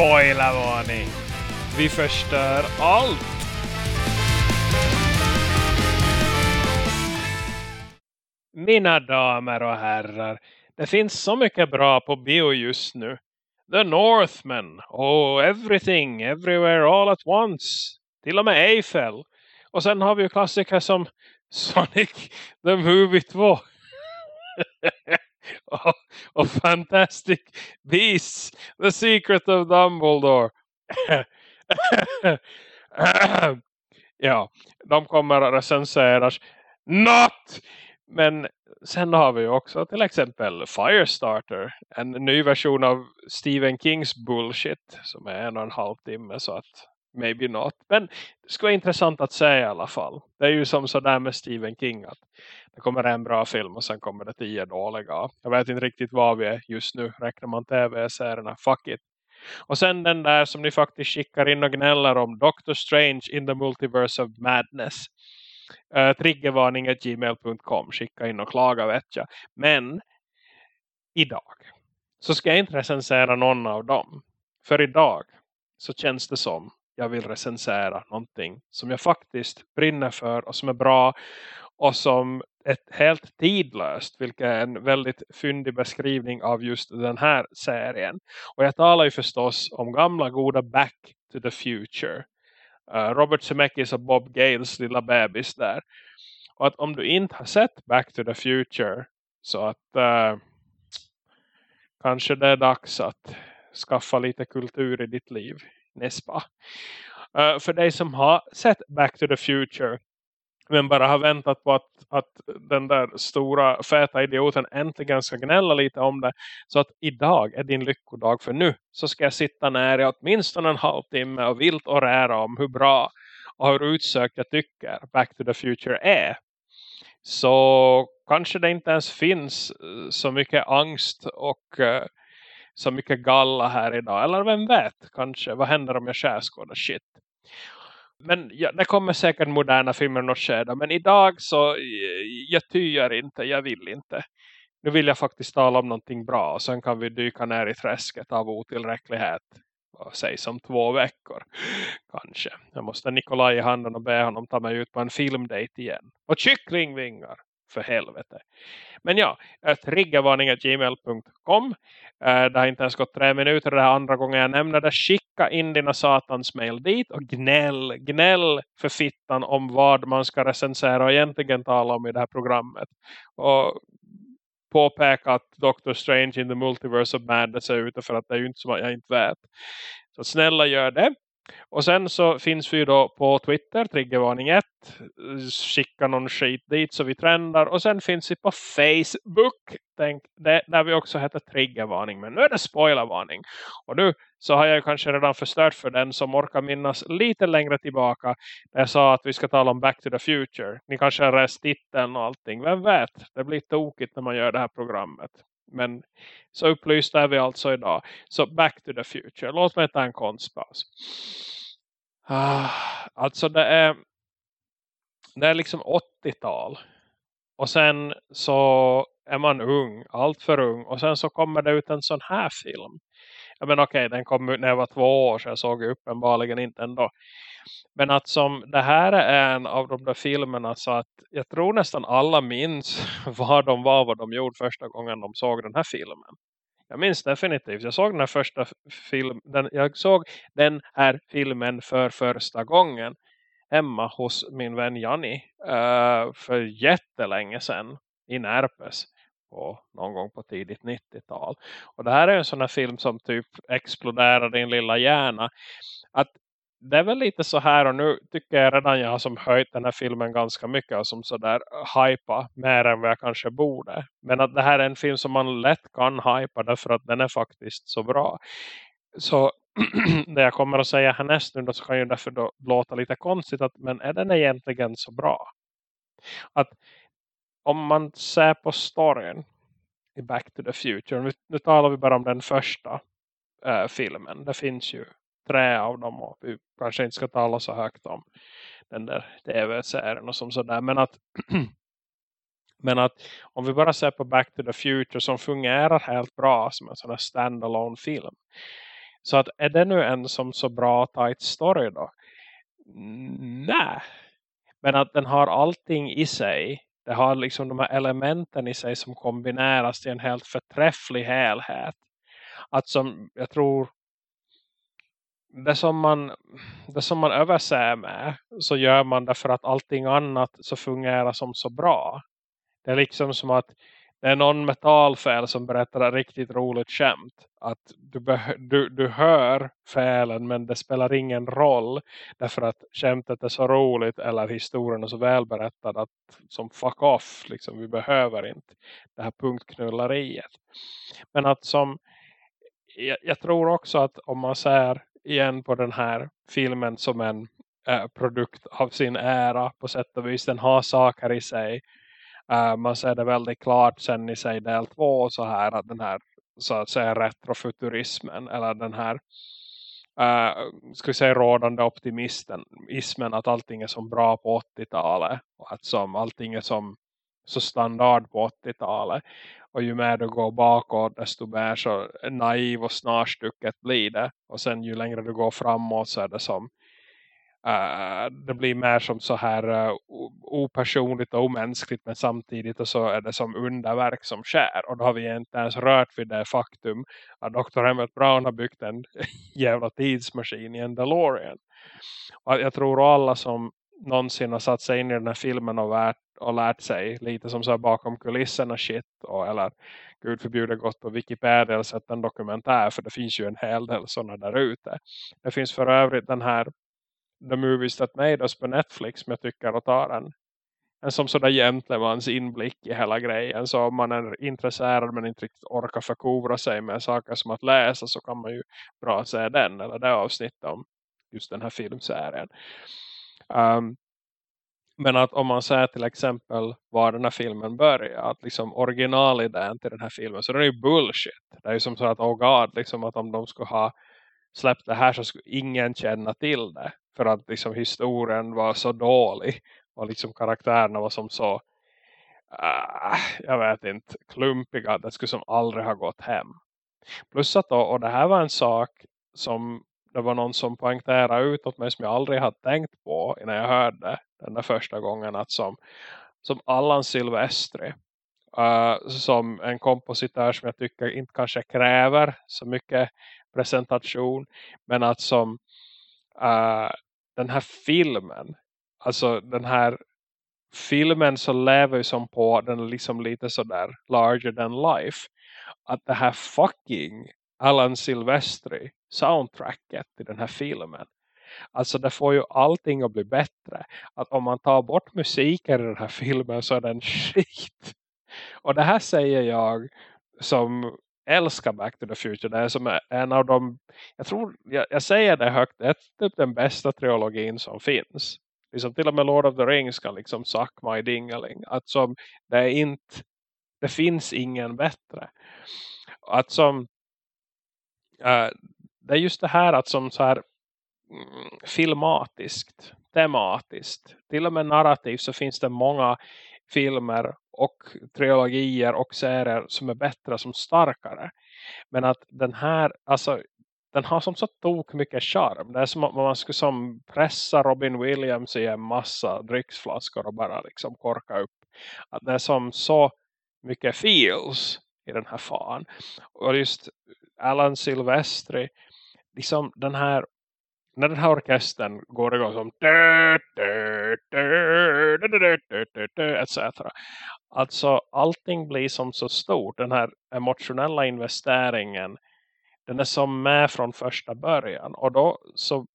Spoilervarning! Vi förstör allt! Mina damer och herrar, det finns så mycket bra på bio just nu. The Northman, oh everything, everywhere, all at once. Till och med Eiffel. Och sen har vi ju klassiker som Sonic the Movie 2. och, och Fantastic Beasts, The Secret of Dumbledore. ja, de kommer att recenseras. Not! Men sen har vi också till exempel Firestarter. En ny version av Stephen Kings bullshit. Som är en och en halv timme så att maybe not. Men det skulle vara intressant att se i alla fall. Det är ju som sådär med Stephen King att det kommer en bra film och sen kommer det tio dåliga. Jag vet inte riktigt vad vi är just nu. Räknar man tv-serierna? Fuck it. Och sen den där som ni faktiskt skickar in och gnäller om. Doctor Strange in the Multiverse of Madness. Eh, uh, triggervarning.gmail.com Skicka in och klaga vet jag. Men idag så ska jag inte recensera någon av dem. För idag så känns det som jag vill recensera någonting som jag faktiskt brinner för och som är bra och som ett helt tidlöst vilket är en väldigt fyndig beskrivning av just den här serien. Och jag talar ju förstås om gamla goda Back to the Future. Uh, Robert Zemeckis och Bob Gales lilla bebis där. Och att om du inte har sett Back to the Future så att uh, kanske det är dags att skaffa lite kultur i ditt liv. Nespa. Uh, för dig som har sett Back to the Future men bara har väntat på att, att den där stora feta idioten äntligen ska gnälla lite om det. Så att idag är din lyckodag för nu så ska jag sitta nära i åtminstone en halvtimme och vilt och rära om hur bra och hur utsökt jag tycker Back to the Future är. Så kanske det inte ens finns eh, så mycket angst och eh, så mycket galla här idag. Eller vem vet kanske, vad händer om jag skärskådar shit. Men ja, det kommer säkert moderna filmer något skede. Men idag så eh, jag tyar inte, jag vill inte. Nu vill jag faktiskt tala om någonting bra. Och sen kan vi dyka ner i träsket av otillräcklighet. Säg som två veckor. Kanske. Jag måste Nikolaj i handen och be honom ta mig ut på en filmdate igen. Och kycklingvingar för helvete. Men ja, triggervarning.gmail.com Eh, det har inte ens gått tre minuter det här andra gången jag nämner det. Skicka in dina satans mail dit och gnäll, gnäll för fittan om vad man ska recensera och egentligen tala om i det här programmet. Och påpeka att Doctor Strange in the Multiverse of Madness är ute för att det är ju inte som att jag inte vet. Så snälla gör det. Och sen så finns vi ju då på Twitter, triggervarning 1. Skicka någon skit dit så vi trendar. Och sen finns vi på Facebook. Tänk, där vi också heter triggervarning. Men nu är det spoilervarning. Och nu så har jag kanske redan förstört för den som orkar minnas lite längre tillbaka. Där jag sa att vi ska tala om Back to the Future. Ni kanske har läst titeln och allting. Vem vet, det blir tokigt när man gör det här programmet. Men så upplysta är vi alltså idag. Så back to the future. Låt mig ta en konstpaus. Ah, alltså det är det är liksom 80-tal. Och sen så är man ung, allt för ung. Och sen så kommer det ut en sån här film. Ja men okej, den kom ut när jag var två år så jag såg uppenbarligen inte ändå. Men att som det här är en av de där filmerna så att jag tror nästan alla minns vad de var, vad de gjorde första gången de såg den här filmen. Jag minns definitivt. Jag såg den här första filmen. Jag såg den här filmen för första gången hemma hos min vän Janni uh, för jättelänge sedan i Närpes på någon gång på tidigt 90-tal. Och det här är en sån här film som typ exploderar din lilla hjärna. Att det är väl lite så här och nu tycker jag redan jag har som höjt den här filmen ganska mycket och som sådär eh, hypa mer än vad jag kanske borde. Men att det här är en film som man lätt kan hypa därför att den är faktiskt så bra. Så det jag kommer att säga härnäst nu då så kan ju därför då låta lite konstigt att men är den egentligen så bra? Att om man ser på storyn i Back to the Future, nu, nu talar vi bara om den första äh, filmen. Det finns ju tre av dem och vi kanske inte ska tala så högt om den där tv-serien och som sådär. Men att, men att om vi bara ser på Back to the Future som fungerar helt bra som en sån här standalone film. Så att är det nu en som så bra tight story då? Nej. Men att den har allting i sig. Det har liksom de här elementen i sig som kombineras till en helt förträfflig helhet. Att som jag tror det som man det som man överser med så gör man det för att allting annat så fungerar som så bra. Det är liksom som att det är någon metallfäl som berättar ett riktigt roligt skämt. Att du, du, du hör fälen men det spelar ingen roll. Därför att skämtet är så roligt eller historien är så välberättad att som fuck off. Liksom, vi behöver inte det här punktknulleriet. Men att som jag, jag tror också att om man ser igen på den här filmen som en äh, produkt av sin ära på sätt och vis. Den har saker i sig Äh, man ser det väldigt klart sen i sig del två så här att den här så att säga retrofuturismen eller den här äh, ska vi säga rådande optimismen att allting är som bra på 80-talet och att som allting är som så standard på 80-talet och ju mer du går bakåt desto mer så naiv och snarstucket blir det. Och sen ju längre du går framåt så är det som Uh, det blir mer som så här uh, opersonligt och omänskligt men samtidigt och så är det som underverk som skär och då har vi inte ens rört vid det faktum att Dr. Emmett Brown har byggt en jävla tidsmaskin i en DeLorean och jag tror alla som någonsin har satt sig in i den här filmen och, värt, och lärt sig lite som så bakom kulisserna shit och, eller gud förbjuder gått på Wikipedia eller sett en dokumentär för det finns ju en hel del sådana där ute. Det finns för övrigt den här The Movies That Made Us på Netflix som jag tycker att tar en, en som sådär gentlemans inblick i hela grejen. Så om man är intresserad men inte riktigt orkar förkovra sig med saker som att läsa så kan man ju bra se den eller det avsnittet om just den här filmserien. Um, men att om man säger till exempel var den här filmen börjar. Att liksom originalidén till den här filmen. Så det är ju bullshit. Det är ju som så att oh god. Liksom att om de skulle ha släppt det här så skulle ingen känna till det. För att liksom historien var så dålig. Och liksom karaktärerna var som så. Uh, jag vet inte. Klumpiga. Det skulle som aldrig ha gått hem. Plus att då. Och det här var en sak. Som det var någon som poängterade ut åt mig. Som jag aldrig hade tänkt på. Innan jag hörde den där första gången. Att som, som Allan Silvestri. Uh, som en kompositör som jag tycker inte kanske kräver så mycket presentation. Men att som uh, den här filmen. Alltså den här filmen så lever ju som på den liksom lite sådär larger than life. Att det här fucking Alan Silvestri soundtracket i den här filmen. Alltså det får ju allting att bli bättre. Att om man tar bort musiken i den här filmen så är den skit. Och det här säger jag som älskar Back to the Future. Det är som en av de, jag tror, jag, jag säger det högt, det är typ den bästa trilogin som finns. Liksom till och med Lord of the Rings kan liksom suck my dingeling. Att som, det är inte, det finns ingen bättre. Att som, Eh, det är just det här att som så här mm, filmatiskt, tematiskt, till och med narrativt så finns det många filmer och trilogier och serier som är bättre, som starkare. Men att den här, alltså den har som så tok mycket charm. Det är som att man skulle som pressa Robin Williams i en massa dricksflaskor och bara liksom korka upp. Att det är som så mycket feels i den här fan. Och just Alan Silvestri, liksom den här när den här orkestern går igång som etc. Alltså allting blir som så stort. Den här emotionella investeringen den är som med från första början. Och då så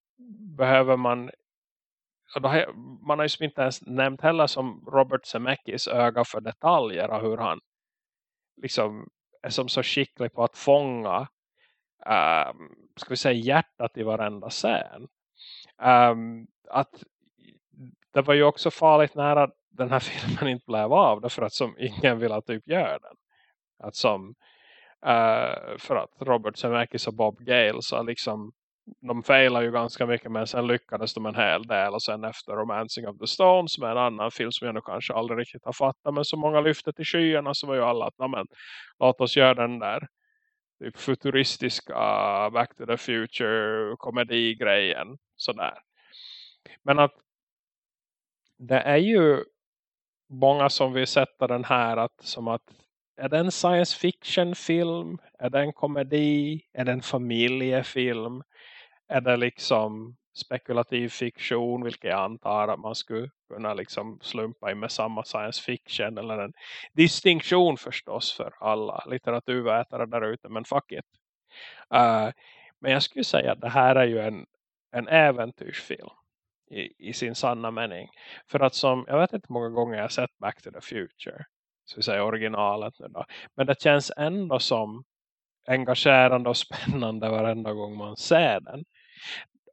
behöver man har, man har ju inte ens nämnt heller som Robert Zemeckis öga för detaljer och hur han liksom är som så skicklig på att fånga um, ska vi säga hjärtat i varenda scen. Um, att det var ju också farligt nära den här filmen inte blev av därför att som ingen vill typ göra den. Att som uh, för att Robert Zemeckis och Bob Gale så liksom de failar ju ganska mycket men sen lyckades de en hel del och sen efter Romancing of the Stones som är en annan film som jag nog kanske aldrig riktigt har fattat men så många lyfte till skyarna så var ju alla att men, låt oss göra den där typ futuristiska Back to the Future komedigrejen sådär. Men att det är ju många som vill sätta den här att, som att är det en science fiction film? Är det en komedi? Är det en familjefilm? Är det liksom spekulativ fiktion vilket jag antar att man skulle kunna liksom slumpa in med samma science fiction eller en distinktion förstås för alla litteraturvätare där ute men fuck it. Uh, men jag skulle säga att det här är ju en, en äventyrsfilm i, i sin sanna mening. För att som, jag vet inte många gånger jag har sett Back to the Future. Så vi säger originalet nu då. Men det känns ändå som engagerande och spännande varenda gång man ser den.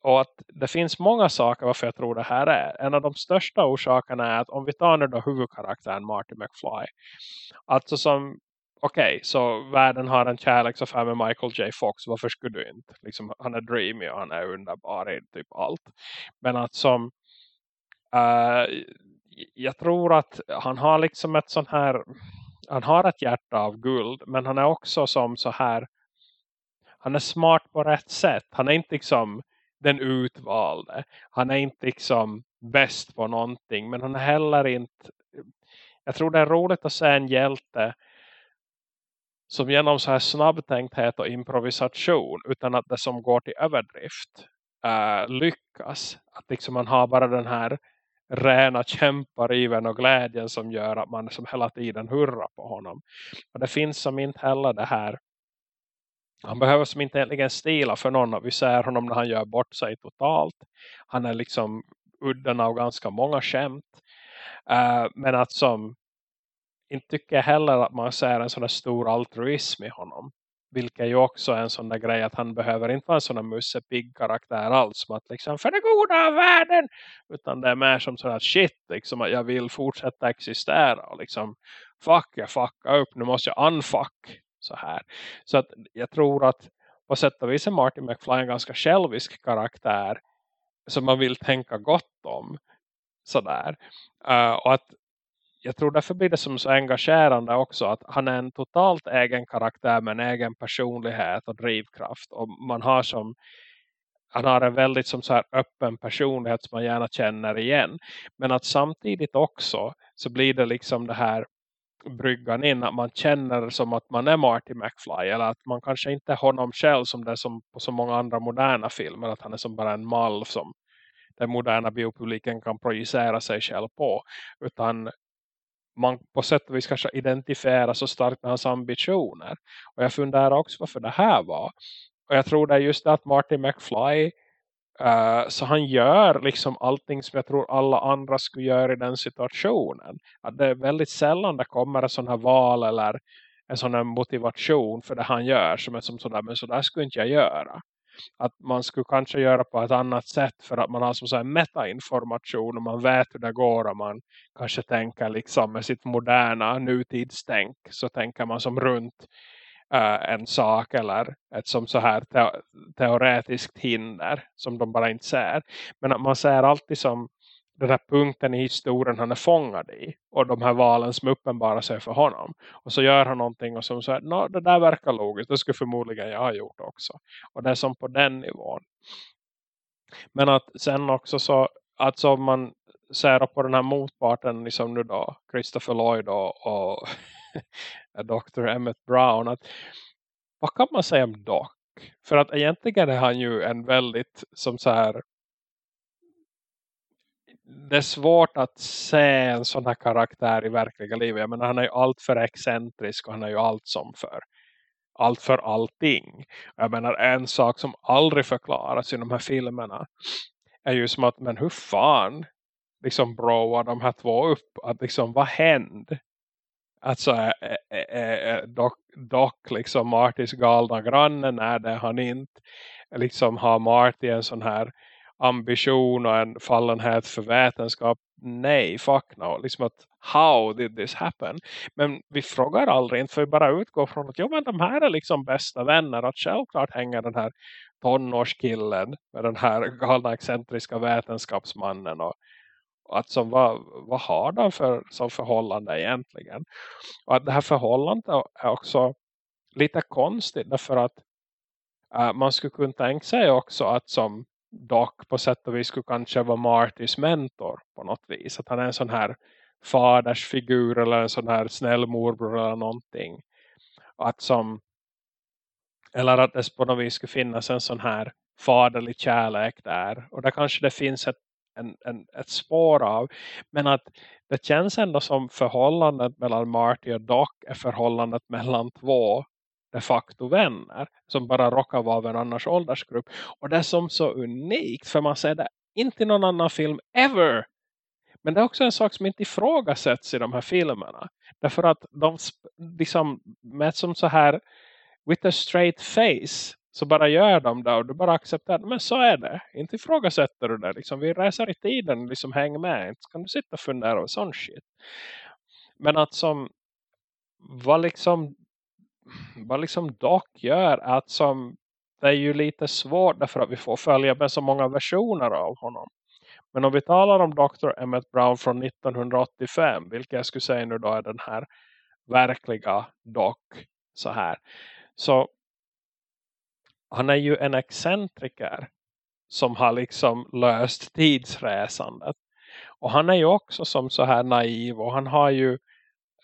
Och att det finns många saker varför jag tror det här är. En av de största orsakerna är att om vi tar nu då huvudkaraktären Marty McFly. Alltså som, okej, okay, så världen har en kärleksaffär med Michael J. Fox. Varför skulle du inte? Liksom, han är dreamy och han är underbar i typ allt. Men att som, uh, jag tror att han har liksom ett sån här, han har ett hjärta av guld. Men han är också som så här, han är smart på rätt sätt. Han är inte liksom den utvalde. Han är inte liksom bäst på någonting. Men han är heller inte... Jag tror det är roligt att se en hjälte som genom så här snabbtänkthet och improvisation utan att det som går till överdrift uh, lyckas. Att liksom man har bara den här rena kämpariven och glädjen som gör att man som hela tiden hurrar på honom. Och det finns som inte heller det här han behöver som inte egentligen stila för någon. Vi ser honom när han gör bort sig totalt. Han är liksom udden av ganska många skämt. Uh, men att som inte tycker heller att man ser en sån stor altruism i honom. Vilket ju också är en sån där grej att han behöver inte vara en sån där mussepigg karaktär alls. Som att liksom för det goda av världen. Utan det är mer som sådär shit. Liksom att jag vill fortsätta existera. Och liksom fuck jag fuckar upp. Nu måste jag unfuck så här. Så att jag tror att på sätt och vis är Martin McFly en ganska självisk karaktär som man vill tänka gott om. Sådär. Uh, och att jag tror därför blir det som så engagerande också att han är en totalt egen karaktär med en egen personlighet och drivkraft. Och man har som han har en väldigt som så här öppen personlighet som man gärna känner igen. Men att samtidigt också så blir det liksom det här bryggan in att man känner som att man är Marty McFly eller att man kanske inte är honom själv som det är som på så många andra moderna filmer att han är som bara en mall som den moderna biopubliken kan projicera sig själv på. Utan man på sätt och vis kanske identifierar så starkt med hans ambitioner. Och jag funderar också varför det här var. Och jag tror det är just det att Marty McFly Uh, så han gör liksom allting som jag tror alla andra skulle göra i den situationen. Att det är väldigt sällan det kommer en sån här val eller en sån här motivation för det han gör som är som sådär, men sådär skulle inte jag göra. Att man skulle kanske göra på ett annat sätt för att man har som så här metainformation och man vet hur det går och man kanske tänker liksom med sitt moderna nutidstänk så tänker man som runt uh, en sak eller ett som så här te teoretiskt hinder som de bara inte ser. Men att man ser alltid som den här punkten i historien han är fångad i. Och de här valen som uppenbarar sig för honom. Och så gör han någonting och som säger, no, det där verkar logiskt. Det skulle förmodligen jag ha gjort också. Och det är som på den nivån. Men att sen också så, att som man ser på den här motparten, liksom nu då, Christopher Lloyd och, och Dr. Emmett Brown. Att, vad kan man säga om Doc? För att egentligen är han ju en väldigt som så här det är svårt att se en sån här karaktär i verkliga livet. Men han är ju allt för excentrisk och han är ju allt som för allt för allting. Jag menar en sak som aldrig förklaras i de här filmerna är ju som att men hur fan liksom broar de här två upp att liksom vad hände? Alltså är, är, dock, dock liksom Martys galna granne är det han inte liksom har Marty en sån här ambition och en fallenhet för vetenskap. Nej, fuck no. Liksom att, how did this happen? Men vi frågar aldrig, inte för vi bara utgår från att jo, men de här är liksom bästa vänner. Att självklart hänger den här tonårskillen med den här galna excentriska vetenskapsmannen och att som, vad, vad har de för som förhållande egentligen? Och att det här förhållandet är också lite konstigt därför att äh, man skulle kunna tänka sig också att som Doc på sätt och vis skulle kanske vara Martys mentor på något vis. Att han är en sån här fadersfigur eller en sån här snäll morbror eller någonting. Att som eller att det på något vis skulle finnas en sån här faderlig kärlek där. Och där kanske det finns ett, en, en, ett spår av. Men att det känns ändå som förhållandet mellan Marty och Doc är förhållandet mellan två de facto vänner. Som bara råkar vara av en annars åldersgrupp. Och det är som så unikt. För man ser det inte i någon annan film ever. Men det är också en sak som inte ifrågasätts i de här filmerna. Därför att de liksom med som så här with a straight face så bara gör de det och du bara accepterar men så är det, inte ifrågasätter du det liksom, vi reser i tiden, liksom häng med. Inte kan du sitta och fundera och sån shit. Men att som vad liksom vad liksom Doc gör att som det är ju lite svårt därför att vi får följa med så många versioner av honom. Men om vi talar om Dr. Emmett Brown från 1985 vilket jag skulle säga nu då är den här verkliga Doc så här så han är ju en excentriker som har liksom löst tidsresandet. Och han är ju också som så här naiv och han har ju,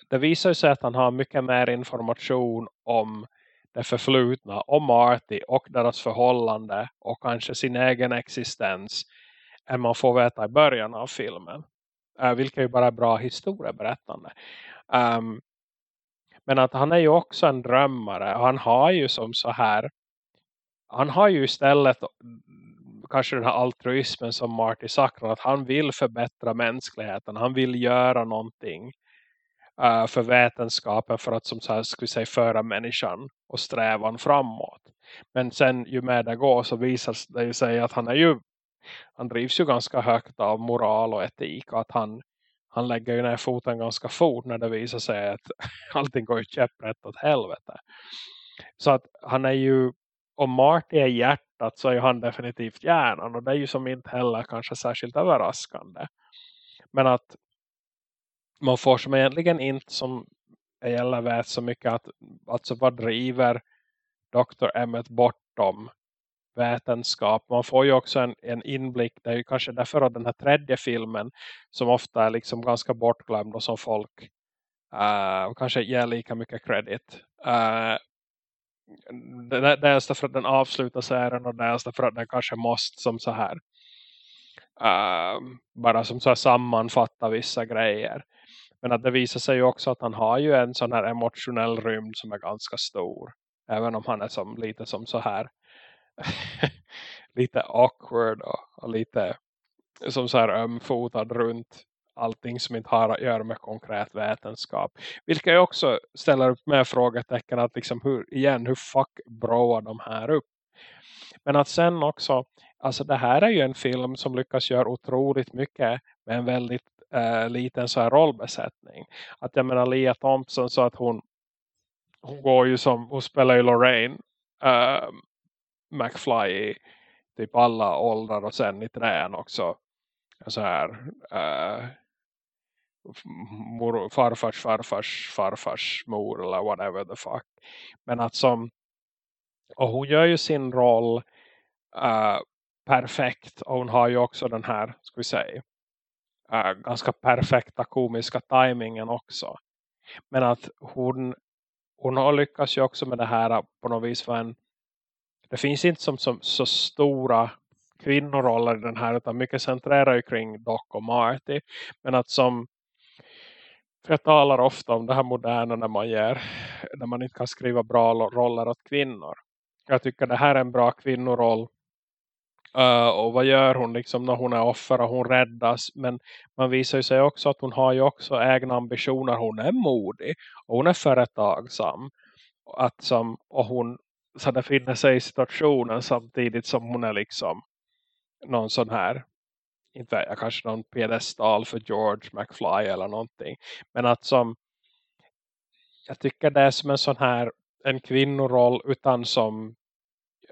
det visar sig att han har mycket mer information om det förflutna, om Marty och deras förhållande och kanske sin egen existens än man får veta i början av filmen. Uh, vilket ju bara är bra historieberättande. Um, men att han är ju också en drömmare. Och han har ju som så här. Han har ju istället kanske den här altruismen som Marty saknar. Att han vill förbättra mänskligheten. Han vill göra någonting uh, för vetenskapen. För att som så här skulle säga föra människan och strävan framåt. Men sen ju mer det går så visar det ju sig att han är ju han drivs ju ganska högt av moral och etik och att han han lägger ju ner foten ganska fort när det visar sig att allting går ju käpprätt åt helvete. Så att han är ju, om Marty är hjärtat så är han definitivt hjärnan. Och det är ju som inte heller kanske särskilt överraskande. Men att man får som egentligen inte som jag gäller vet så mycket att alltså vad driver Dr. Emmet bortom vetenskap. Man får ju också en, en inblick. Det är ju kanske därför att den här tredje filmen som ofta är liksom ganska bortglömd och som folk uh, kanske ger lika mycket credit. Uh, dels därför att den avslutar serien och dels därför att den kanske måste som så här uh, bara som så här sammanfatta vissa grejer. Men att det visar sig ju också att han har ju en sån här emotionell rymd som är ganska stor. Även om han är som, lite som så här lite awkward och, och, lite som så här ömfotad runt allting som inte har att göra med konkret vetenskap. Vilket jag också ställer upp med frågetecken att liksom hur, igen, hur fuck broar de här upp? Men att sen också, alltså det här är ju en film som lyckas göra otroligt mycket med en väldigt eh, liten så här rollbesättning. Att jag menar Lia Thompson så att hon hon går ju som, hon spelar ju Lorraine eh, McFly i typ alla åldrar och sen i trän också så här uh, mor, farfars farfars farfars mor eller whatever the fuck men att som och hon gör ju sin roll uh, perfekt och hon har ju också den här ska vi säga uh, ganska perfekta komiska tajmingen också men att hon hon har lyckats ju också med det här eh, på något vis för en det finns inte som, som så stora kvinnoroller i den här utan mycket centrerar ju kring Doc och Marty. Men att som jag talar ofta om det här moderna när man ger när man inte kan skriva bra roller åt kvinnor. Jag tycker det här är en bra kvinnoroll. Uh, och vad gör hon liksom när hon är offer och hon räddas. Men man visar ju sig också att hon har ju också egna ambitioner. Hon är modig och hon är företagsam. Att som, och hon så befinner sig i situationen samtidigt som hon är liksom någon sån här inte vet jag, kanske någon pedestal för George McFly eller någonting. Men att som jag tycker det är som en sån här en kvinnoroll utan som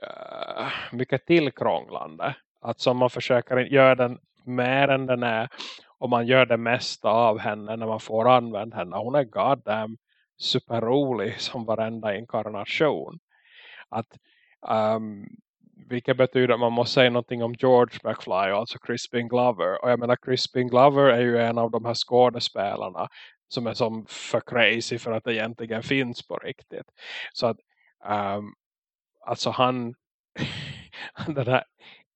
uh, mycket tillkrånglande. Att som man försöker göra den mer än den är och man gör det mesta av henne när man får använda henne. Hon är goddamn superrolig som varenda inkarnation. Att um, vilket betyder att man måste säga någonting om George McFly, alltså Crispin Glover. Och jag menar Crispin Glover är ju en av de här skådespelarna som är som för crazy för att det egentligen finns på riktigt. Så att um, alltså han den här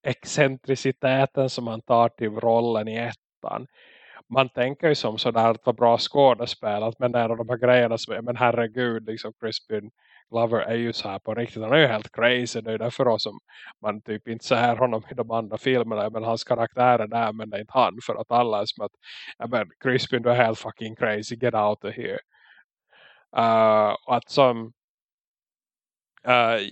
excentriciteten som han tar till rollen i ettan man tänker ju som sådär att vara bra skådespelat men det är de här grejerna som är, men herregud liksom Crispin Glover är ju så här på riktigt, han är ju helt crazy, det är därför då som man typ inte ser honom i de andra filmerna, men hans karaktär är där men det är inte han, för att alla är som att, ja men Crispin du är helt fucking crazy, get out of here. Uh, att som Uh,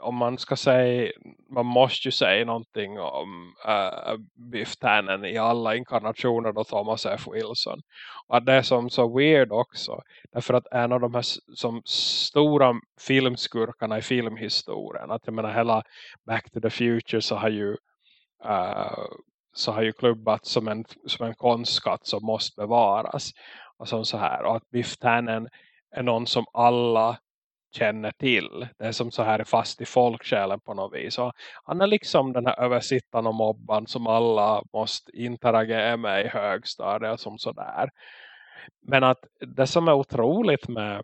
om man ska säga, man måste ju säga någonting om eh, uh, Biff Tannen i alla inkarnationer då Thomas F. Wilson. Och att det är som så weird också. Därför att en av de här som stora filmskurkarna i filmhistorien. Att jag menar hela Back to the Future så har ju uh, så har ju klubbat som en, som en konstskatt som måste bevaras. Och som så här. Och att Biff Tannen är någon som alla känner till. Det är som så här fast i folksjälen på något vis. Och han är liksom den här översittan och mobban som alla måste interagera med i högstadiet som sådär. Men att det som är otroligt med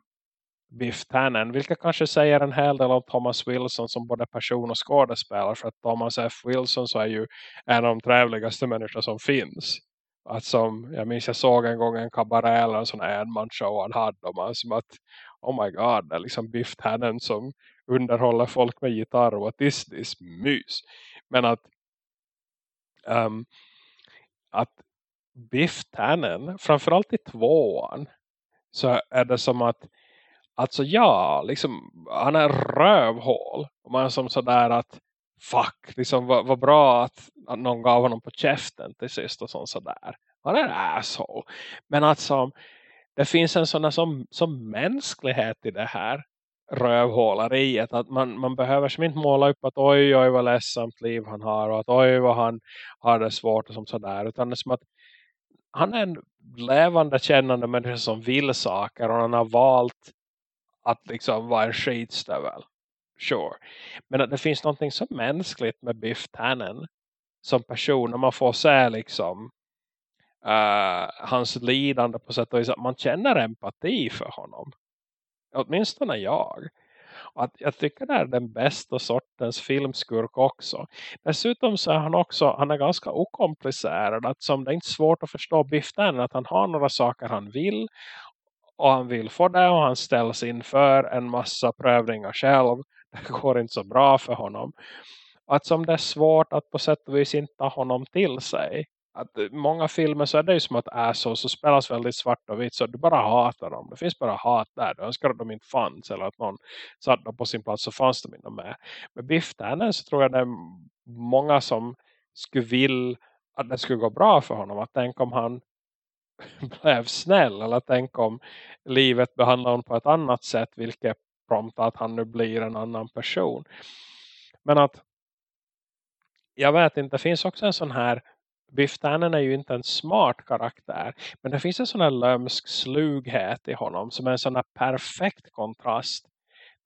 Biff Tannen, vilket kanske säger en hel del om Thomas Wilson som både person och skådespelare. För att Thomas F. Wilson så är ju en av de trevligaste människor som finns. Att som, jag minns jag såg en gång en kabaré eller en sån enmansshow han hade om som att oh my god, det är liksom Biff Tannen som underhåller folk med gitarr och what is this mys. Men att um, att Biff Tannen, framförallt i tvåan så är det som att alltså ja, liksom han är rövhål och man är som sådär att fuck, liksom vad, vad bra att, att någon gav honom på käften till sist och sånt sådär. Han är en asshole. Men att som det finns en sån som, som mänsklighet i det här rövhålariet. Att man, man behöver som inte måla upp att oj oj vad ledsamt liv han har. Och att oj vad han har det svårt och som sådär. Utan det är som att han är en levande kännande människa som vill saker. Och han har valt att liksom vara en skitstövel. Sure. Men att det finns någonting så mänskligt med Biff Tannen. Som person. När man får se liksom uh, hans lidande på sätt och vis att man känner empati för honom. Åtminstone jag. Och att jag tycker det är den bästa sortens filmskurk också. Dessutom så är han också, han är ganska okomplicerad. Att som det är inte svårt att förstå Biff Tannen, att han har några saker han vill. Och han vill få det och han ställs inför en massa prövningar själv. Det går inte så bra för honom. Och att som det är svårt att på sätt och vis inte ta honom till sig att eh, många filmer så är det ju som att assholes så spelas väldigt svart och vitt så du bara hatar dem. Det finns bara hat där. Du önskar att de inte fanns eller att någon satt dem på sin plats så fanns de inte med. Med Biff Tannen så tror jag det är många som skulle vilja att det skulle gå bra för honom. Att tänk om han blev snäll eller tänk om livet behandlar honom på ett annat sätt vilket promptar att han nu blir en annan person. Men att jag vet inte, det finns också en sån här Biff Tannen är ju inte en smart karaktär. Men det finns en sån här lömsk slughet i honom. Som är en sån här perfekt kontrast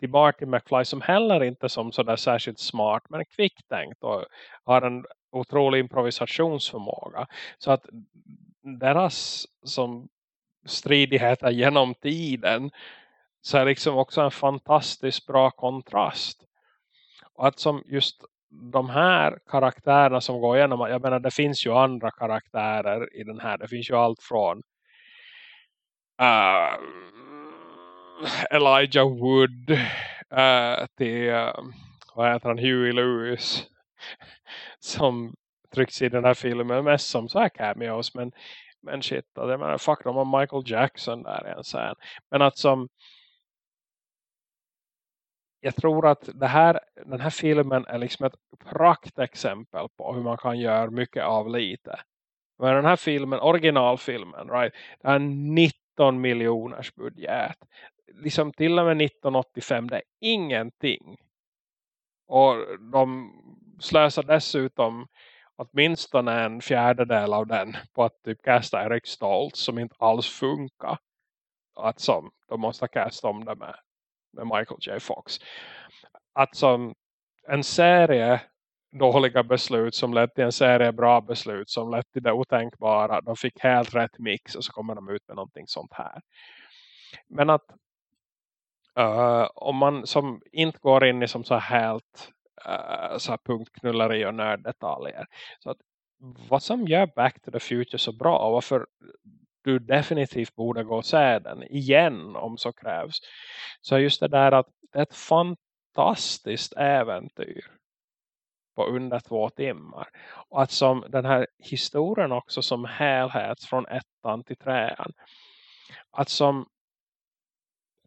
till Marty McFly. Som heller inte som sådär särskilt smart. Men kvicktänkt. Och har en otrolig improvisationsförmåga. Så att deras som stridigheter genom tiden. Så är liksom också en fantastiskt bra kontrast. Och att som just de här karaktärerna som går igenom, jag menar det finns ju andra karaktärer i den här, det finns ju allt från uh, Elijah Wood uh, till uh, vad heter han, Huey Lewis som trycks i den här filmen. Mest som så här cameos men, men shit, jag menar, fuck de har Michael Jackson där i en scen. Men att som jag tror att det här, den här filmen är liksom ett praktexempel på hur man kan göra mycket av lite. Men den här filmen, originalfilmen, right, det är 19 miljoners budget. Liksom till och med 1985, det är ingenting. Och de slösar dessutom åtminstone en fjärdedel av den på att typ kasta Eric Stoltz som inte alls funkar. Att som, de måste kasta om det med, med Michael J. Fox. Att som en serie dåliga beslut som lett till en serie bra beslut som lett till det otänkbara. De fick helt rätt mix och så kommer de ut med någonting sånt här. Men att uh, om man som inte går in i som så helt uh, så här punktknulleri och nörddetaljer. Så att vad som gör Back to the Future så bra och varför du definitivt borde gå och se den igen om så krävs. Så just det där att det är ett fantastiskt äventyr på under två timmar. Och att som den här historien också som helhet från ettan till trean. Att som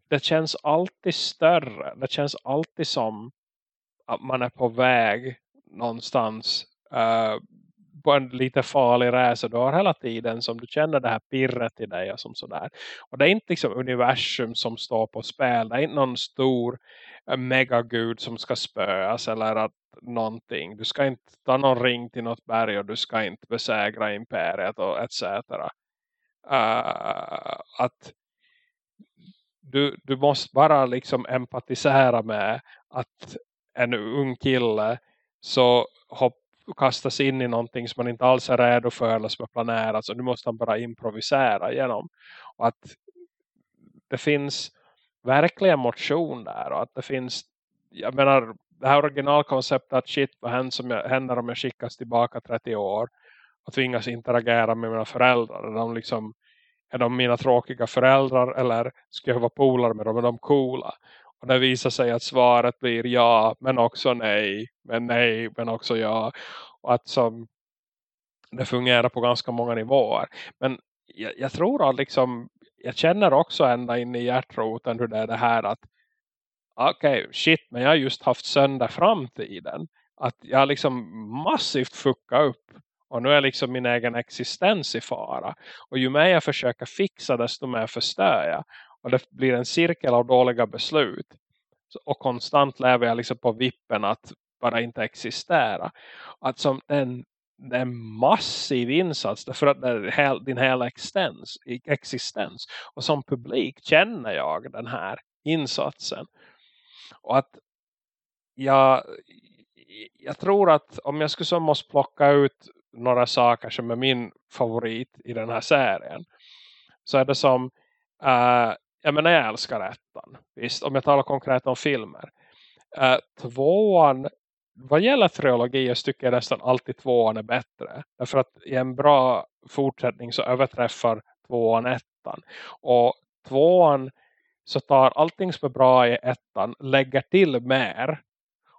det känns alltid större. Det känns alltid som att man är på väg någonstans uh, på en lite farlig resa. Du har hela tiden som du känner det här pirret i dig och som sådär. Och det är inte liksom universum som står på spel. Det är inte någon stor eh, megagud som ska spöas eller att någonting. Du ska inte ta någon ring till något berg och du ska inte besägra imperiet och etc. Uh, eh, att du, du måste bara liksom empatisera med att en ung kille så hopp, kastas in i någonting som man inte alls är redo för eller som är planerat. Så nu måste han bara improvisera genom. Och att det finns verkligen motion där och att det finns jag menar det här originalkonceptet att shit vad händer, som jag, händer om jag skickas tillbaka 30 år och tvingas interagera med mina föräldrar. Är de, liksom, är de mina tråkiga föräldrar eller ska jag vara polare med dem? Är de coola? Och det visar sig att svaret blir ja men också nej. Men nej men också ja. Och att som det fungerar på ganska många nivåer. Men jag, jag tror att liksom jag känner också ända in i hjärtroten hur det är det här att okej, okay, shit, men jag har just haft sönder framtiden. Att jag liksom massivt fuckat upp. Och nu är liksom min egen existens i fara. Och ju mer jag försöker fixa desto mer förstör jag. Och det blir en cirkel av dåliga beslut. Och konstant lever jag liksom på vippen att bara inte existera. Att som en, en massiv insats för att det är din hela existens, existens. Och som publik känner jag den här insatsen. Och att jag, jag tror att om jag skulle så måste plocka ut några saker som är min favorit i den här serien. Så är det som, uh, jag menar jag älskar ettan. Visst, om jag talar konkret om filmer. Uh, tvåan, vad gäller trilogi så tycker jag nästan alltid tvåan är bättre. Därför att i en bra fortsättning så överträffar tvåan ettan. Och tvåan så tar allting som är bra i ettan, lägger till mer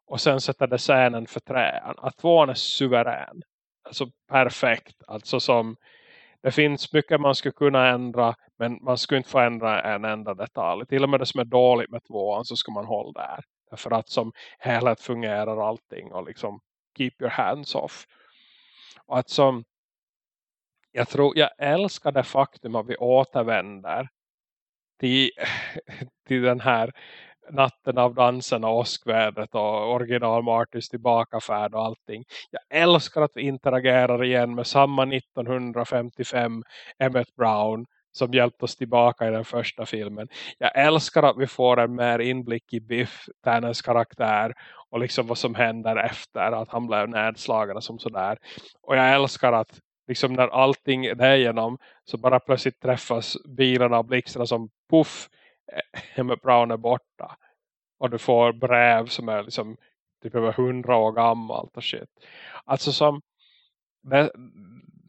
och sen sätter det scenen för träan. Att tvåan är suverän. Alltså perfekt. Alltså som det finns mycket man skulle kunna ändra men man skulle inte få ändra en enda detalj. Till och med det som är dåligt med tvåan så ska man hålla där. Därför att som helhet fungerar allting och liksom keep your hands off. Och att som jag tror, jag älskar det faktum att vi återvänder till, till den här natten av dansen och åskvädret och original Martys tillbakafärd och allting. Jag älskar att vi interagerar igen med samma 1955 Emmett Brown som hjälpt oss tillbaka i den första filmen. Jag älskar att vi får en mer inblick i Biff, Tannens karaktär och liksom vad som händer efter att han blev nedslagen och som sådär. Och jag älskar att liksom när allting är igenom så bara plötsligt träffas bilarna och blixtarna som puff Eh, Emmett Brown är borta. Och du får brev som är liksom typ över hundra år gammalt och shit. Alltså som det,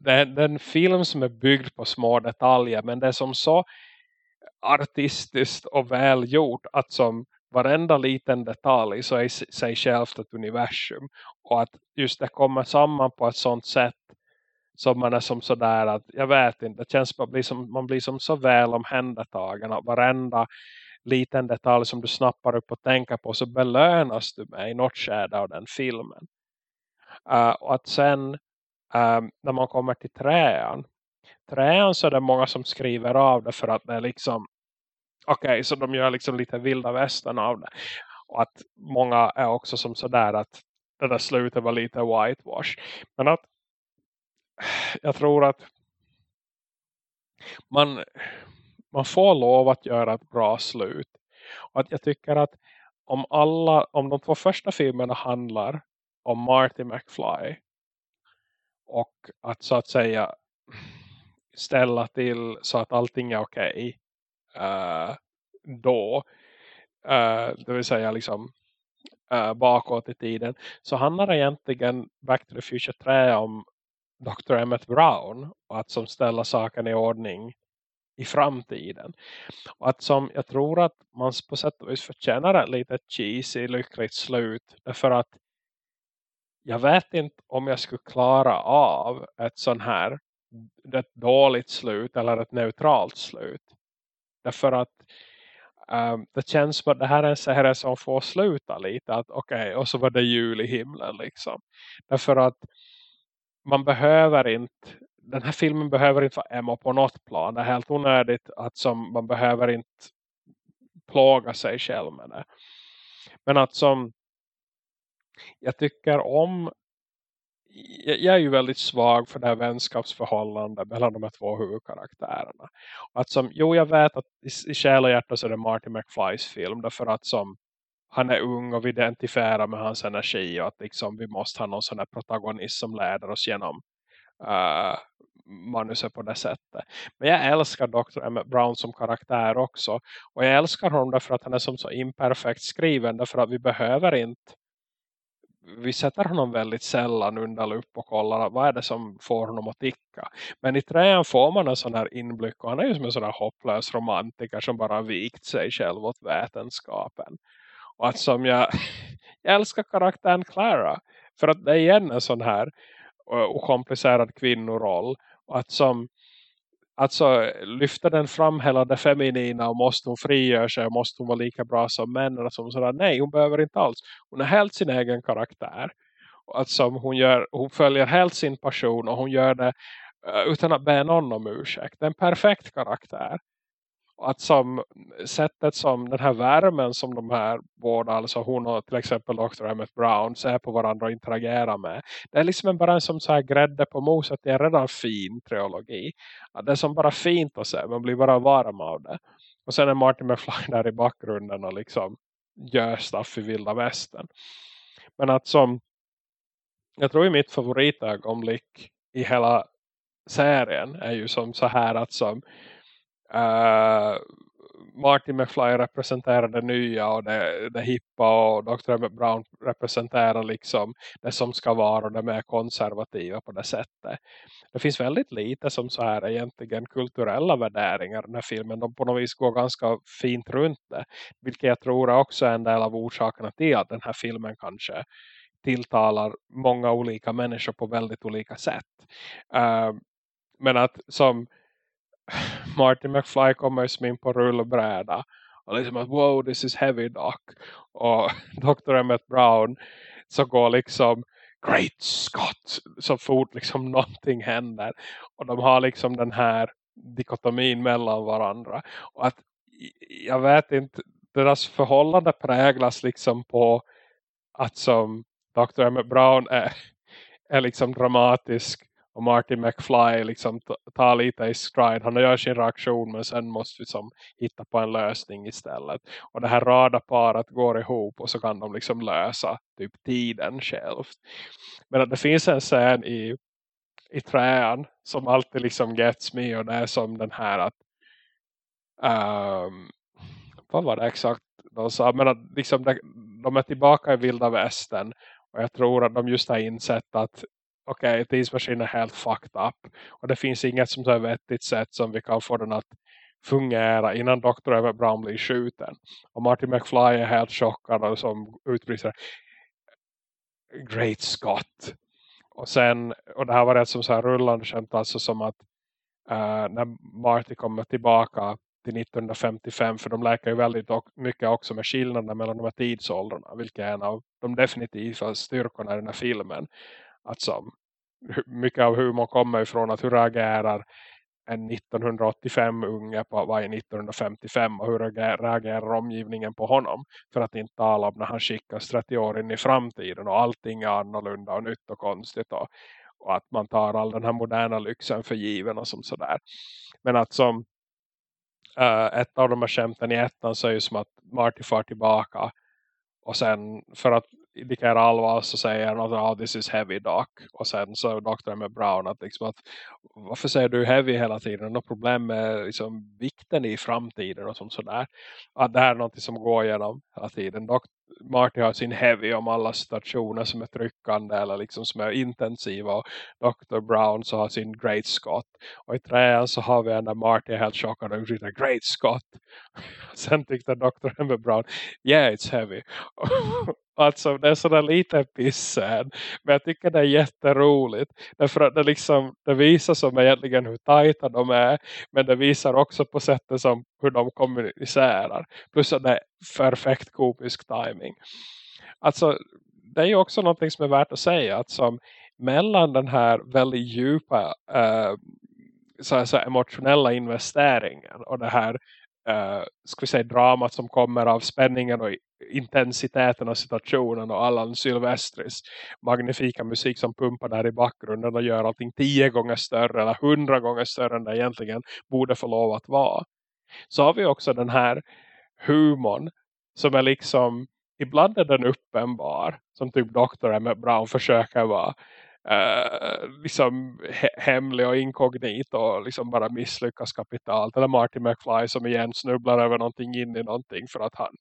det, det är en film som är byggd på små detaljer men det är som så artistiskt och välgjort att som varenda liten detalj så är sig självt ett universum. Och att just det kommer samman på ett sånt sätt som man är som sådär att jag vet inte, det känns man blir som, man blir som så väl omhändertagen att varenda liten detalj som du snappar upp och tänker på så belönas du med i något skede av den filmen. Uh, och att sen uh, när man kommer till träan träan så är det många som skriver av det för att det är liksom okej okay, så de gör liksom lite vilda västern av det. Och att många är också som sådär att det där slutet var lite whitewash. Men att jag tror att man man får lov att göra ett bra slut. Och att jag tycker att om alla, om de två första filmerna handlar om Marty McFly och att så att säga ställa till så att allting är okej okay, uh, då uh, det vill säga liksom uh, bakåt i tiden så handlar egentligen Back to the Future 3 om Dr. Emmett Brown och att som ställa saken i ordning i framtiden. Och att som jag tror att man på sätt och vis förtjänar ett lite cheesy, lyckligt slut. Därför att jag vet inte om jag skulle klara av ett sån här ett dåligt slut eller ett neutralt slut. Därför att um, det känns som att det här är en serie som får sluta lite. Att okej, okay, och så var det jul i himlen liksom. Därför att man behöver inte den här filmen behöver inte vara Emma på något plan. Det är helt onödigt att som man behöver inte plåga sig själv med det. Men att som jag tycker om jag är ju väldigt svag för det här vänskapsförhållandet mellan de här två huvudkaraktärerna. Att som, jo jag vet att i, i själ och hjärta så är det Marty McFlys film. Därför att som han är ung och vi identifierar med hans energi. Och att liksom vi måste ha någon sån här protagonist som leder oss genom uh, manuset på det sättet. Men jag älskar Dr. Emmett Brown som karaktär också. Och jag älskar honom därför att han är som så imperfekt skriven. Därför att vi behöver inte vi sätter honom väldigt sällan under lupp och kollar vad är det som får honom att ticka. Men i träan får man en sån här inblick och han är ju som en sån här hopplös romantiker som bara vikt sig själv åt vetenskapen. Och att som jag, jag älskar karaktären Clara för att det är igen en sån här okomplicerad kvinnoroll. Och att som alltså lyfter den fram hela det feminina och måste hon frigöra sig och måste hon vara lika bra som män och som sådär. nej hon behöver inte alls. Hon är helt sin egen karaktär. Och att som hon gör hon följer helt sin passion och hon gör det utan att be någon om ursäkt. Det är en perfekt karaktär att som sättet som den här värmen som de här båda, alltså hon och till exempel Dr. Emmett Brown ser på varandra och interagerar med. Det är liksom bara en som så här grädde på moset det är redan fin trilogi. Det är som bara fint att se, man blir bara varm av det. Och sen är Martin McFly där i bakgrunden och liksom gör stuff i vilda västern. Men att som jag tror i mitt favoritögonblick i hela serien är ju som så här att som Uh, Martin McFly representerar det nya och det, det hippa och Dr. Emmett Brown representerar liksom det som ska vara och det mer konservativa på det sättet. Det finns väldigt lite som så här egentligen kulturella värderingar i den här filmen. De på något vis går ganska fint runt det. Vilket jag tror också är en del av orsakerna till att den här filmen kanske tilltalar många olika människor på väldigt olika sätt. Uh, men att som Martin McFly kommer som in på rullbräda. Och liksom att wow this is heavy doc. Och Dr. Emmett Brown så går liksom Great Scott så fort liksom någonting händer. Och de har liksom den här dikotomin mellan varandra. Och att jag vet inte deras förhållande präglas liksom på att som Dr. Emmett Brown är, är liksom dramatisk och Martin McFly liksom tar lite i stride. Han gör sin reaktion men sen måste vi liksom hitta på en lösning istället. Och det här radarparet går ihop och så kan de liksom lösa typ tiden själv. Men att det finns en scen i, i träan som alltid liksom gets me och det är som den här att um, vad var det exakt de sa? Men att liksom de, de är tillbaka i vilda västern och jag tror att de just har insett att okej, okay, tidsmaskinen är helt fucked up. Och det finns inget som är vettigt sätt som vi kan få den att fungera innan Dr. Ever Brown blir skjuten. Och Martin McFly är helt chockad och som utbrister Great Scott. Och sen, och det här var rätt som så här rullande skämt alltså som att uh, när Marty kommer tillbaka till 1955 för de läkar ju väldigt mycket också med skillnaderna mellan de här tidsåldrarna vilket är en av de definitiva styrkorna i den här filmen Alltså, att som, mycket av humor kommer ifrån att hur reagerar en 1985 unge på vad är 1955 och hur reagerar omgivningen på honom? För att inte tala om när han skickas 30 år in i framtiden och allting är annorlunda och nytt och konstigt och, och att man tar all den här moderna lyxen för given och som sådär. Men att som uh, ett av de här skämten i ettan så är ju som att Marty far tillbaka och sen för att indikera allvar så säger han att oh, this is heavy doc. Och sen så Dr. med Brown att, liksom att varför säger du heavy hela tiden? Något problem med liksom, vikten i framtiden och sådär. Att det här är något som går igenom hela tiden. Dock, Marty har sin heavy om alla stationer som är tryckande eller liksom som är intensiva och Dr. Brown så har sin Great Scott och i trean så har vi en där Marty är helt chockad och skriver Great Scott sen tyckte Dr. Ember Brown yeah it's heavy alltså det är sådär lite pissen men jag tycker det är jätteroligt därför att det liksom det visar som egentligen hur tajta de är men det visar också på sättet som hur de kommunicerar. Plus att det är perfekt komisk timing. Alltså det är ju också någonting som är värt att säga att som mellan den här väldigt djupa eh, så, så emotionella investeringen och det här eh, ska vi säga dramat som kommer av spänningen och intensiteten av situationen och Allan Sylvestris magnifika musik som pumpar där i bakgrunden och gör allting tio gånger större eller hundra gånger större än det egentligen borde få lov att vara. Så har vi också den här humorn som är liksom ibland är den uppenbar som typ Dr. Emmett Brown försöker vara Uh, liksom he hemlig och inkognit och liksom bara misslyckas kapitalt. Eller Martin McFly som igen snubblar över någonting in i någonting för att han,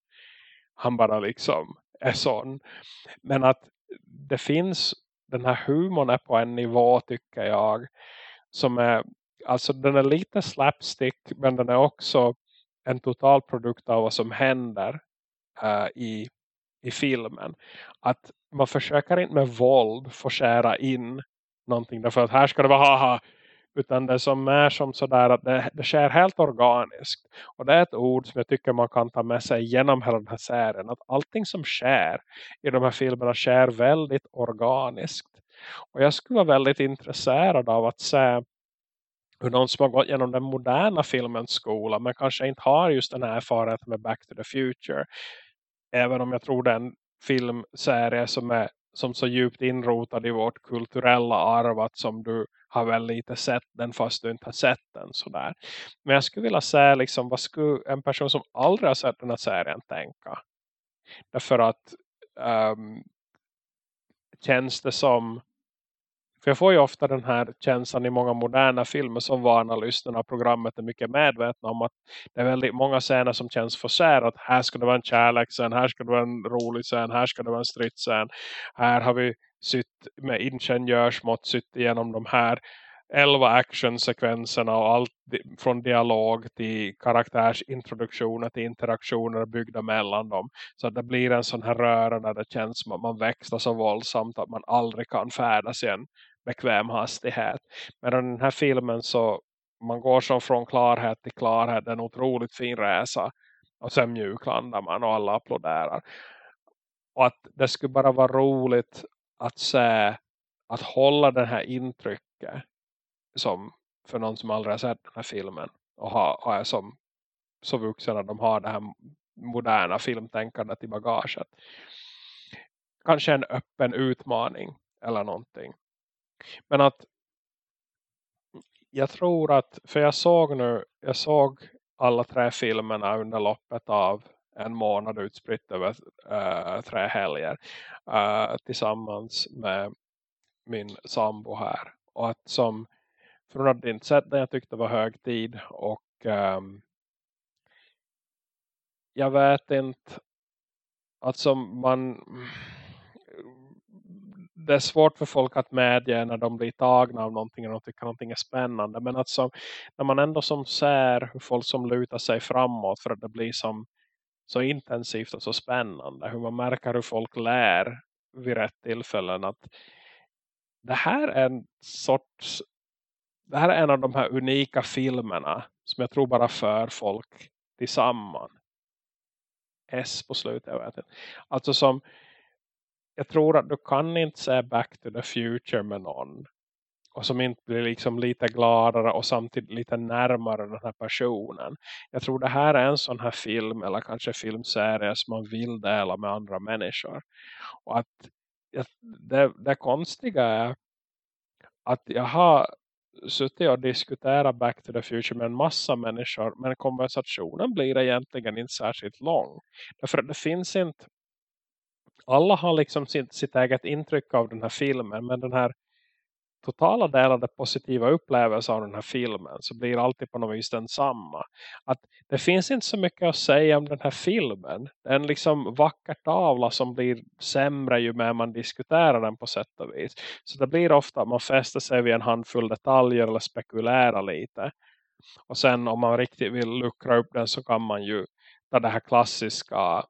han bara liksom är sån. Men att det finns, den här humorn är på en nivå tycker jag som är, alltså den är lite slapstick men den är också en total produkt av vad som händer uh, i, i filmen. Att man försöker inte med våld få skära in någonting därför att här ska det vara haha utan det som är som sådär att det, det sker helt organiskt. Och det är ett ord som jag tycker man kan ta med sig genom hela den här serien att allting som sker i de här filmerna sker väldigt organiskt. Och jag skulle vara väldigt intresserad av att se hur någon som har gått genom den moderna filmens skola men kanske inte har just den här erfarenheten med Back to the Future även om jag tror det är en filmserie som är som så djupt inrotad i vårt kulturella arv att som du har väl lite sett den fast du inte har sett den sådär. Men jag skulle vilja säga liksom vad skulle en person som aldrig har sett den här serien tänka? Därför att um, känns det som för jag får ju ofta den här känslan i många moderna filmer som vana lyssnarna av programmet är mycket medvetna om att det är väldigt många scener som känns för sär att här ska det vara en kärleksscen, här ska det vara en rolig scen, här ska det vara en stridsscen. Här har vi sytt med ingenjörsmått sytt igenom de här elva actionsekvenserna och allt från dialog till karaktärsintroduktioner till interaktioner byggda mellan dem. Så att det blir en sån här röra där det känns som att man växlar så våldsamt att man aldrig kan färdas igen bekväm hastighet. Men den här filmen så man går som från klarhet till klarhet. Det är en otroligt fin resa. Och sen mjuklandar man och alla applåderar. Och att det skulle bara vara roligt att se att hålla det här intrycket som för någon som aldrig har sett den här filmen och har, är som så vuxna de har det här moderna filmtänkandet i bagaget. Kanske en öppen utmaning eller någonting. Men att jag tror att, för jag såg nu, jag såg alla tre filmerna under loppet av en månad utspritt över äh, tre helger äh, tillsammans med min sambo här. Och att som för hon hade inte sett den jag tyckte var hög tid och um, jag vet inte alltså man det är svårt för folk att medge när de blir tagna av någonting och de tycker någonting är spännande. Men alltså, när man ändå som ser hur folk som lutar sig framåt för att det blir som så intensivt och så spännande. Hur man märker hur folk lär vid rätt tillfällen att det här är en sorts det här är en av de här unika filmerna som jag tror bara för folk tillsammans. S på slutet, jag vet inte. Alltså som jag tror att du kan inte säga Back to the Future med någon. Och som inte blir liksom lite gladare och samtidigt lite närmare den här personen. Jag tror det här är en sån här film eller kanske filmserie som man vill dela med andra människor. Och att det, det konstiga är att jag har suttit och diskuterat Back to the Future med en massa människor. Men konversationen blir egentligen inte särskilt lång. Därför att det finns inte alla har liksom sitt, sitt eget intryck av den här filmen. Men den här totala delade positiva upplevelsen av den här filmen så blir alltid på något vis densamma. Att det finns inte så mycket att säga om den här filmen. Det är en liksom vacker tavla som blir sämre ju mer man diskuterar den på sätt och vis. Så det blir ofta att man fäster sig vid en handfull detaljer eller spekulerar lite. Och sen om man riktigt vill luckra upp den så kan man ju ta det här klassiska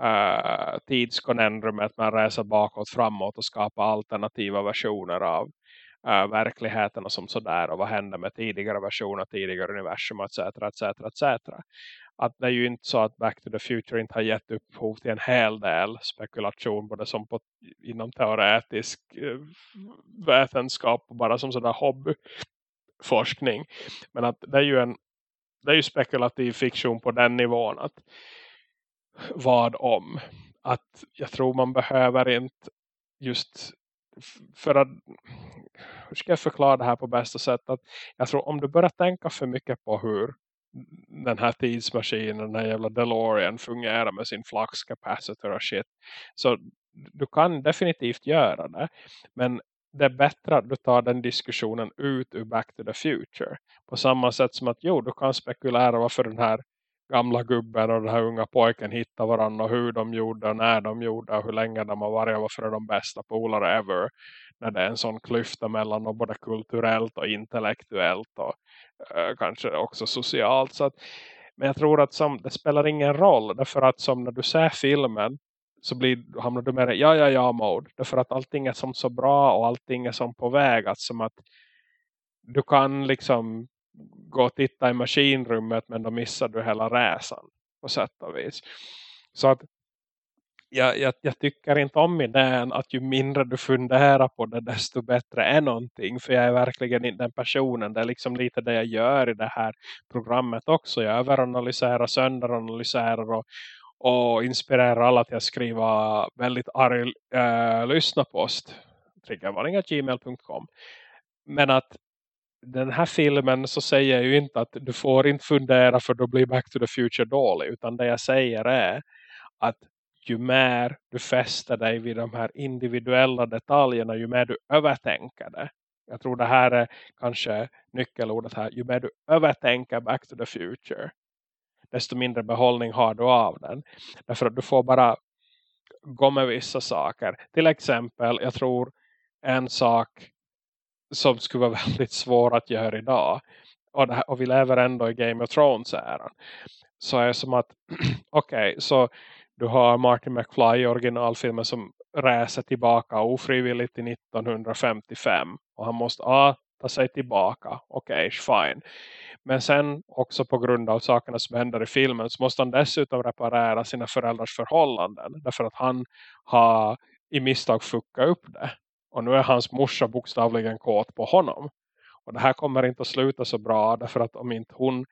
Eh, uh, tidskonendrumet med att resa bakåt framåt och skapa alternativa versioner av uh, verkligheten och som sådär och vad händer med tidigare versioner, tidigare universum etc. etc, etc. Att det är ju inte så att Back to the Future inte har gett upphov till en hel del spekulation både som på, inom teoretisk uh, vetenskap och bara som sådär hobbyforskning. Men att det är ju en det är ju spekulativ fiktion på den nivån att vad om. Att jag tror man behöver inte just för att hur ska jag förklara det här på bästa sätt? Att jag tror om du börjar tänka för mycket på hur den här tidsmaskinen, den här jävla DeLorean fungerar med sin flux capacitor och shit så du kan definitivt göra det men det är bättre att du tar den diskussionen ut ur Back to the Future. På samma sätt som att jo, du kan spekulera varför den här gamla gubben och den här unga pojken hittar varandra och hur de gjorde och när de gjorde och hur länge de har varit och varför är de bästa polare ever. När det är en sån klyfta mellan dem både kulturellt och intellektuellt och uh, kanske också socialt. Så att, men jag tror att som, det spelar ingen roll därför att som när du ser filmen så blir, hamnar du med ja ja ja mode. Därför att allting är som så bra och allting är som på väg. Att som att du kan liksom gå och titta i maskinrummet men då missar du hela resan på sätt och vis. Så att jag, jag, jag, tycker inte om idén att ju mindre du funderar på det desto bättre är någonting. För jag är verkligen inte den personen. Det är liksom lite det jag gör i det här programmet också. Jag överanalyserar, sönderanalyserar och, och inspirerar alla till att skriva väldigt arg äh, lyssnapost. Triggervarning.gmail.com Men att den här filmen så säger jag ju inte att du får inte fundera för då blir Back to the Future dålig. Utan det jag säger är att ju mer du fäster dig vid de här individuella detaljerna, ju mer du övertänker det. Jag tror det här är kanske nyckelordet här. Ju mer du övertänker Back to the Future, desto mindre behållning har du av den. Därför att du får bara gå med vissa saker. Till exempel, jag tror en sak som skulle vara väldigt svår att göra idag. Och, här, och vi lever ändå i Game of Thrones-äran. Så är det som att, okej, okay, så du har Martin McFly i originalfilmen som reser tillbaka ofrivilligt till 1955. Och han måste A, ta sig tillbaka. Okej, okay, fine. Men sen också på grund av sakerna som händer i filmen så måste han dessutom reparera sina föräldrars förhållanden. Därför att han har i misstag fuckat upp det. Och nu är hans morsa bokstavligen kåt på honom. Och det här kommer inte att sluta så bra. Därför att om inte hon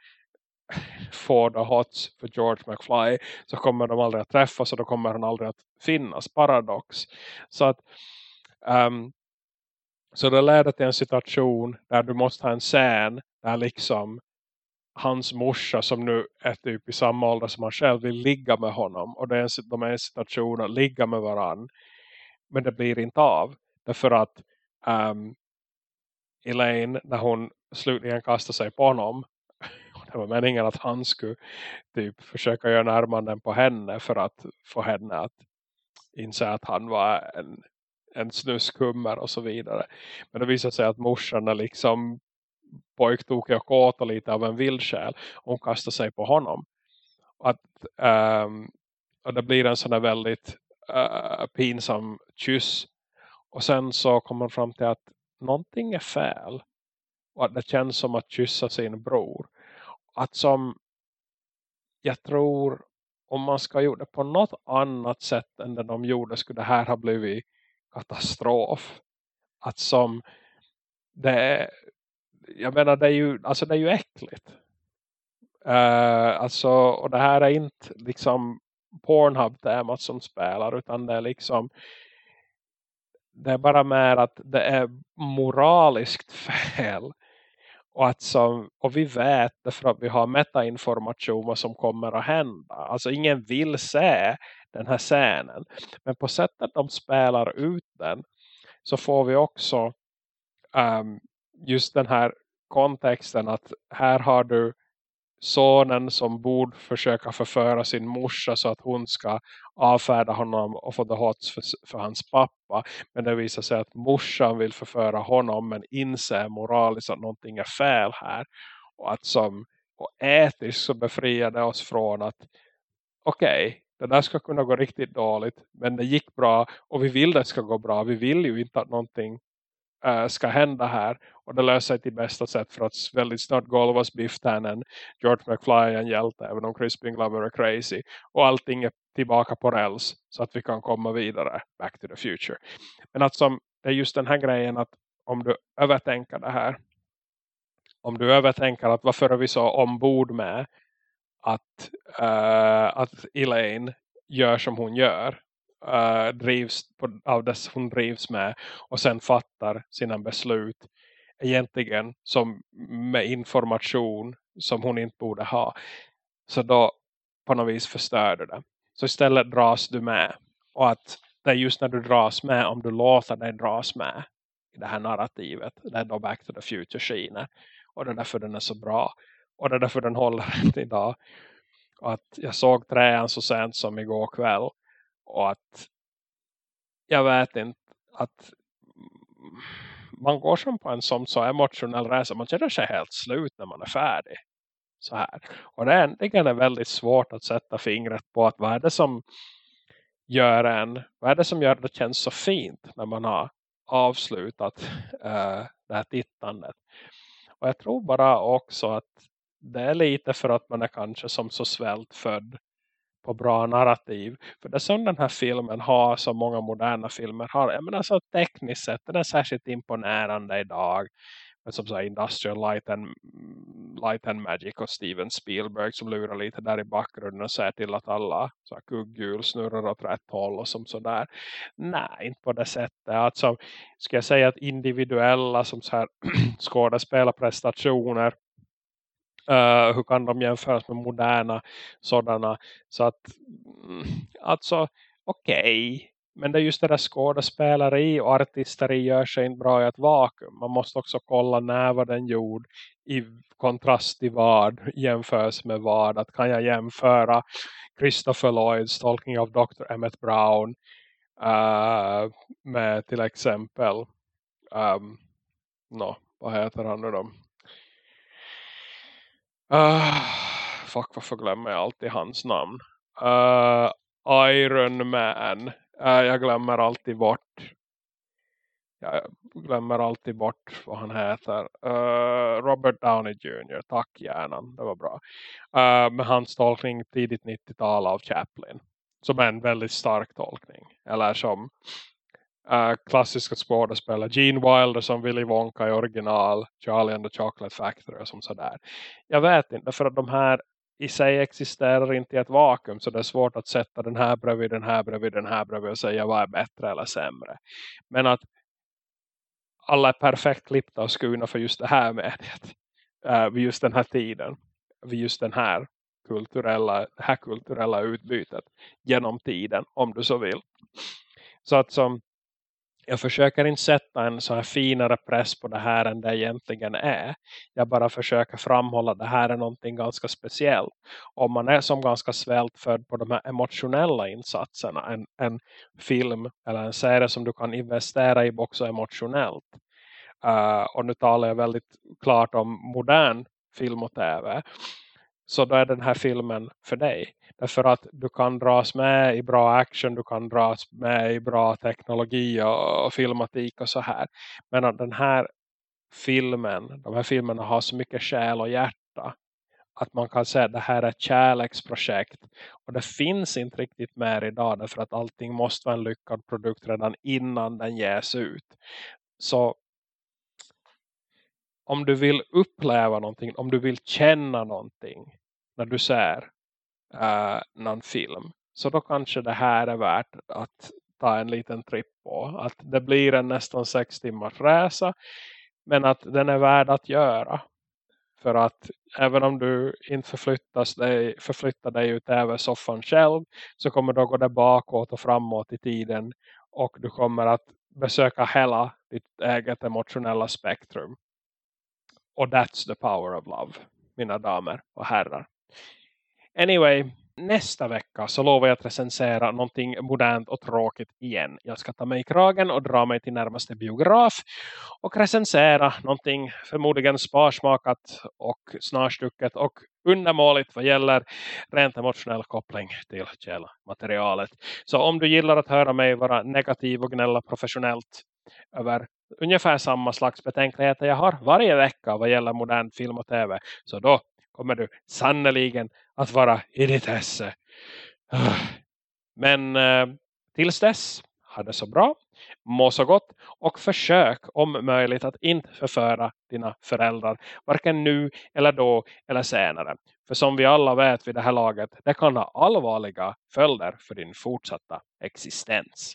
får the hots för George McFly så kommer de aldrig att träffas och då kommer han aldrig att finnas. Paradox. Så att um, så det leder till en situation där du måste ha en scen där liksom hans morsa som nu är typ i samma ålder som han själv vill ligga med honom. Och det är en, de är i en situation att ligga med varann. Men det blir inte av. Därför att um, Elaine när hon slutligen kastar sig på honom det var meningen att han skulle typ försöka göra närmanden på henne för att få henne att inse att han var en, en snuskummer och så vidare. Men det visade sig att morsan är liksom pojktokig och kåt och lite av en vildsjäl. Hon kastar sig på honom. Att, um, och det blir en sån där väldigt uh, pinsam kyss och sen så kommer man fram till att någonting är fel. Och att det känns som att kyssa sin bror. Att som jag tror om man ska göra det på något annat sätt än det de gjorde skulle det här ha blivit katastrof. Att som det är, jag menar det är ju, alltså det är ju äckligt. Uh, alltså, och det här är inte liksom Pornhub-temat som spelar utan det är liksom det är bara mer att det är moraliskt fel Och, att som, och vi vet det för att vi har metainformation vad som kommer att hända. Alltså ingen vill se den här scenen. Men på sättet de spelar ut den så får vi också um, just den här kontexten att här har du sonen som borde försöka förföra sin morsa så att hon ska avfärda honom och få det hots för, för, hans pappa. Men det visar sig att morsan vill förföra honom men inser moraliskt att någonting är fel här. Och att som och etiskt så befriar det oss från att okej, okay, det där ska kunna gå riktigt dåligt men det gick bra och vi vill det ska gå bra. Vi vill ju inte att någonting Eh, ska hända här. Och det löser sig till bästa sätt för att väldigt snart Golvas Biff Tannen, George McFly är en hjälte även om Crispin Glover är crazy. Och allting är tillbaka på räls så att vi kan komma vidare. Back to the future. Men att som, det är just den här grejen att om du övertänker det här. Om du övertänker att varför är vi så ombord med att, uh, att Elaine gör som hon gör uh, drivs på, av det hon drivs med och sen fattar sina beslut egentligen som med information som hon inte borde ha. Så då på något vis förstör du det. Så istället dras du med. Och att det är just när du dras med, om du låter dig dras med i det här narrativet. Det är då Back to the Future skiner. Och det är därför den är så bra. Och det är därför den håller idag. Och att jag såg träan så sent som igår kväll. Och att jag vet inte att man går som på en som så emotionell resa. Man känner sig helt slut när man är färdig. Så här. Och det är äntligen väldigt svårt att sätta fingret på att vad är det som gör en, vad är det som gör det känns så fint när man har avslutat äh, det här tittandet. Och jag tror bara också att det är lite för att man är kanske som så svältfödd på bra narrativ. För det som den här filmen har, som många moderna filmer har, jag menar så tekniskt sett, den är särskilt imponerande idag. Men som så Industrial Light and, Light and Magic och Steven Spielberg som lurar lite där i bakgrunden och ser till att alla så kugghjul snurrar åt rätt håll och som sådär. Nej, inte på det sättet. Alltså, ska jag säga att individuella som så här skådespelarprestationer Uh, hur kan de jämföras med moderna sådana så att mm, alltså okej okay. men det är just det där skådespeleri och artisteri gör sig inte bra i ett vakuum man måste också kolla när var den gjord i kontrast till vad jämförs med vad att kan jag jämföra Christopher Lloyds tolkning av Dr. Emmett Brown uh, med till exempel ehm, um, no, vad heter han nu då Uh, fuck, varför glömmer jag alltid hans namn? Uh, Iron Man. Uh, jag glömmer alltid bort. Jag glömmer alltid bort vad han heter. Uh, Robert Downey Jr. Tack hjärnan, det var bra. Uh, med hans tolkning tidigt 90-tal av Chaplin. Som är en väldigt stark tolkning. Eller som Äh, klassiska skådespelare. Gene Wilder som Willy Wonka i original. Charlie and the Chocolate Factory och som sådär. Jag vet inte, för att de här i sig existerar inte i ett vakuum så det är svårt att sätta den här bredvid, den här bredvid, den här bredvid och säga vad är bättre eller sämre. Men att alla är perfekt klippta och skurna för just det här mediet. Uh, vid just den här tiden. Vid just den här kulturella, det här kulturella utbytet genom tiden om du så vill. Så att som jag försöker inte sätta en så här finare press på det här än det egentligen är. Jag bara försöker framhålla att det här är någonting ganska speciellt. Om man är som ganska svältfödd på de här emotionella insatserna. En, en film eller en serie som du kan investera i också emotionellt. Uh, och nu talar jag väldigt klart om modern film och tv. Så då är den här filmen för dig. Därför att du kan dras med i bra action, du kan dras med i bra teknologi och, och filmatik och så här. Men att den här filmen, de här filmerna har så mycket själ och hjärta. Att man kan säga att det här är ett kärleksprojekt. Och det finns inte riktigt mer idag därför att allting måste vara en lyckad produkt redan innan den ges ut. Så om du vill uppleva någonting, om du vill känna någonting när du ser uh, någon film. Så då kanske det här är värt att ta en liten tripp på. Att det blir en nästan sex timmars resa. Men att den är värd att göra. För att även om du inte förflyttas dig, förflyttar dig ut över soffan själv så kommer du att gå där bakåt och framåt i tiden och du kommer att besöka hela ditt eget emotionella spektrum. Och that's the power of love, mina damer och herrar. Anyway, nästa vecka så lovar jag att recensera någonting modernt och tråkigt igen. Jag ska ta mig i kragen och dra mig till närmaste biograf och recensera någonting förmodligen sparsmakat och snarstucket och undermåligt vad gäller rent emotionell koppling till källmaterialet. Så om du gillar att höra mig vara negativ och gnälla professionellt över ungefär samma slags betänkligheter jag har varje vecka vad gäller modern film och tv så då kommer du sannoliken att vara i ditt esse. Ah. Men eh, tills dess, ha det så bra, må så gott och försök om möjligt att inte förföra dina föräldrar varken nu eller då eller senare. För som vi alla vet vid det här laget, det kan ha allvarliga följder för din fortsatta existens.